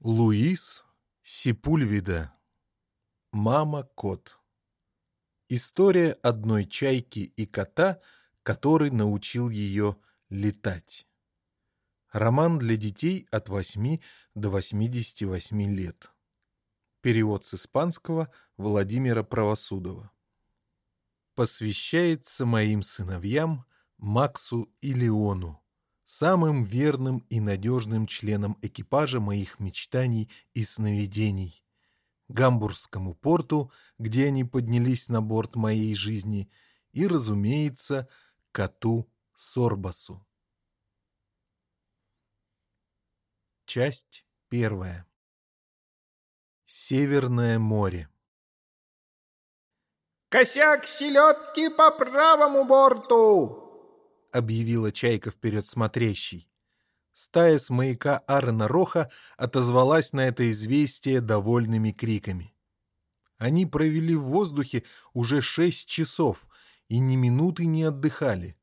Луис Сипульвида Мама-кот История одной чайки и кота, который научил ее летать. Роман для детей от 8 до 88 лет. Перевод с испанского Владимира Правосудова. Посвящается моим сыновьям Максу и Леону, самым верным и надежным членом экипажа моих мечтаний и сновидений, Гамбургскому порту, где они поднялись на борт моей жизни, и, разумеется, коту Сорбасу. Часть первая. Северное море. «Косяк селедки по правому борту!» — объявила чайка вперед смотрящий. Стая с маяка Аарона Роха отозвалась на это известие довольными криками. Они провели в воздухе уже шесть часов и ни минуты не отдыхали.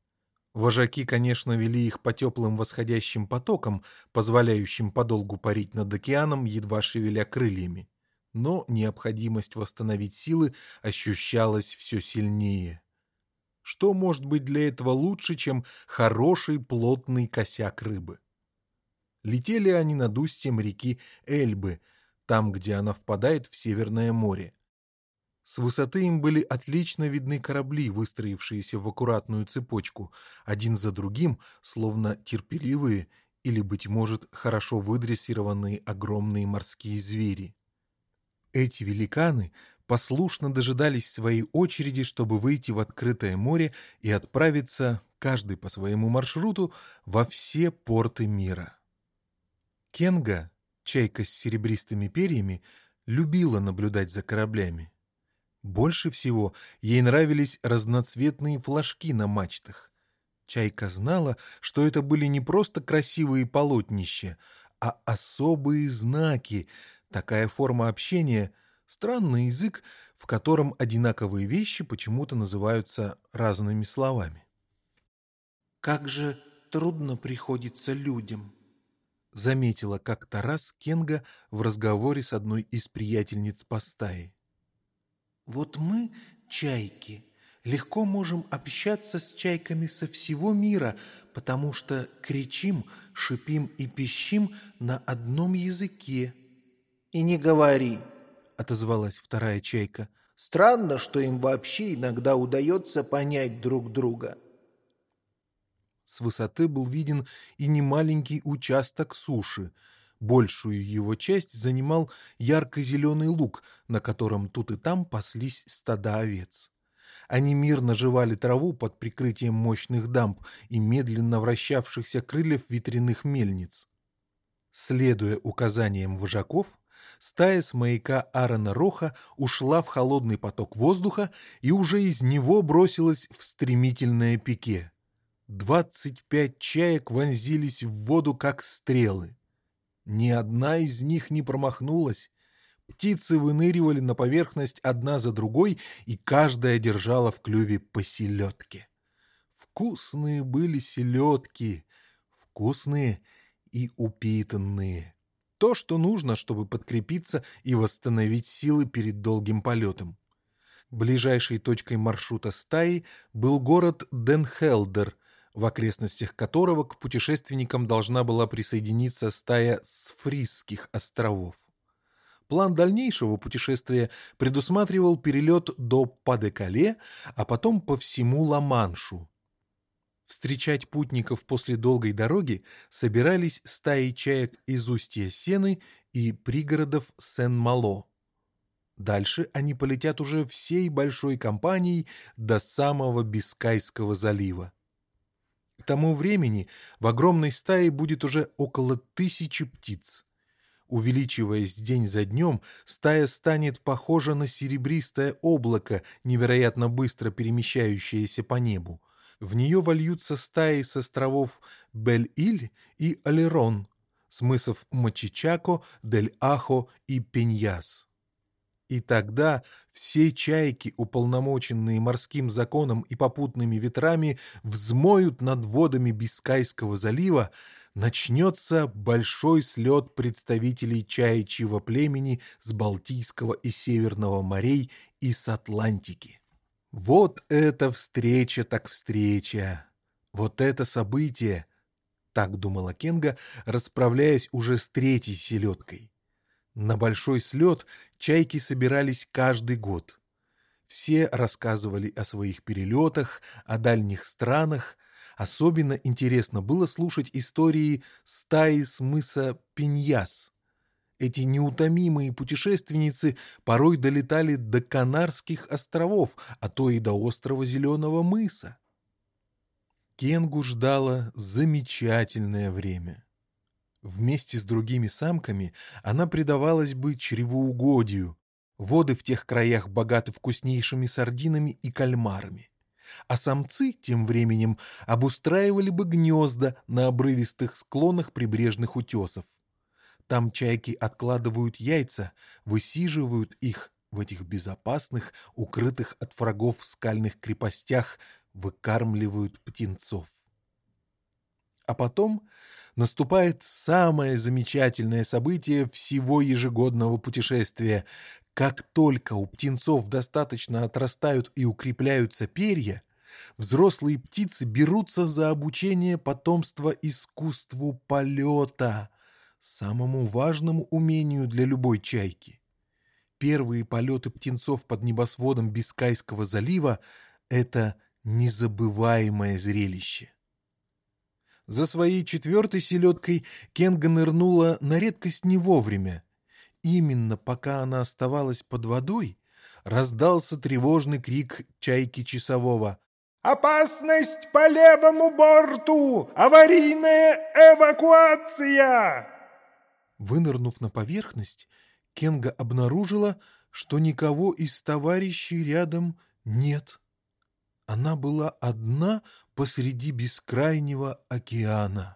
Вожаки, конечно, вели их по теплым восходящим потокам, позволяющим подолгу парить над океаном, едва шевеля крыльями. Но необходимость восстановить силы ощущалась все сильнее. Что может быть для этого лучше, чем хороший плотный косяк рыбы? Летели они над устьем реки Эльбы, там, где она впадает в Северное море. С высоты им были отлично видны корабли, выстроившиеся в аккуратную цепочку, один за другим, словно терпеливые или, быть может, хорошо выдрессированные огромные морские звери. Эти великаны послушно дожидались своей очереди, чтобы выйти в открытое море и отправиться, каждый по своему маршруту, во все порты мира. Кенга, чайка с серебристыми перьями, любила наблюдать за кораблями. Больше всего ей нравились разноцветные флажки на мачтах. Чайка знала, что это были не просто красивые полотнища, а особые знаки. Такая форма общения — Странный язык, в котором одинаковые вещи почему-то называются разными словами. «Как же трудно приходится людям», — заметила как-то раз Кенга в разговоре с одной из приятельниц по стае. «Вот мы, чайки, легко можем общаться с чайками со всего мира, потому что кричим, шипим и пищим на одном языке». «И не говори», — отозвалась вторая чайка. «Странно, что им вообще иногда удается понять друг друга». С высоты был виден и немаленький участок суши. Большую его часть занимал ярко-зеленый луг, на котором тут и там паслись стада овец. Они мирно жевали траву под прикрытием мощных дамб и медленно вращавшихся крыльев ветряных мельниц. Следуя указаниям вожаков, стая с маяка Аарона Роха ушла в холодный поток воздуха и уже из него бросилась в стремительное пике. Двадцать пять чаек вонзились в воду, как стрелы. Ни одна из них не промахнулась. Птицы выныривали на поверхность одна за другой, и каждая держала в клюве по селедке. Вкусные были селедки, вкусные и упитанные. То, что нужно, чтобы подкрепиться и восстановить силы перед долгим полетом. Ближайшей точкой маршрута стаи был город Денхелдер, в окрестностях которого к путешественникам должна была присоединиться стая с Фрисских островов. План дальнейшего путешествия предусматривал перелет до Падекале, а потом по всему Ла-Маншу, Встречать путников после долгой дороги собирались стаи чаек из устья Сены и пригородов Сен-Мало. Дальше они полетят уже всей большой компанией до самого Бискайского залива. К тому времени в огромной стае будет уже около тысячи птиц. Увеличиваясь день за днем, стая станет похожа на серебристое облако, невероятно быстро перемещающееся по небу в нее вольются стаи с островов Бель-Иль и Алерон, с мысов Мачичако, Дель-Ахо и Пеньяс. И тогда все чайки, уполномоченные морским законом и попутными ветрами, взмоют над водами Бискайского залива, начнется большой слет представителей чаячьего племени с Балтийского и Северного морей и с Атлантики. Вот это встреча так встреча! Вот это событие! Так думала Кенга, расправляясь уже с третьей селедкой. На большой слет чайки собирались каждый год. Все рассказывали о своих перелетах, о дальних странах. Особенно интересно было слушать истории стаи с мыса Пиньяс. Эти неутомимые путешественницы порой долетали до Канарских островов, а то и до острова Зеленого мыса. Кенгу ждала замечательное время. Вместе с другими самками она предавалась бы чревоугодию. Воды в тех краях богаты вкуснейшими сардинами и кальмарами. А самцы тем временем обустраивали бы гнезда на обрывистых склонах прибрежных утесов. Там чайки откладывают яйца, высиживают их в этих безопасных, укрытых от врагов скальных крепостях выкармливают птенцов. А потом наступает самое замечательное событие всего ежегодного путешествия. Как только у птенцов достаточно отрастают и укрепляются перья, взрослые птицы берутся за обучение потомства искусству полета, самому важному умению для любой чайки. Первые полеты птенцов под небосводом Бискайского залива — это незабываемое зрелище. За своей четвертой селедкой Кенга нырнула на редкость не вовремя. Именно пока она оставалась под водой, раздался тревожный крик чайки часового. «Опасность по левому борту! Аварийная эвакуация!» Вынырнув на поверхность, Кенга обнаружила, что никого из товарищей рядом нет. Она была одна посреди бескрайнего океана.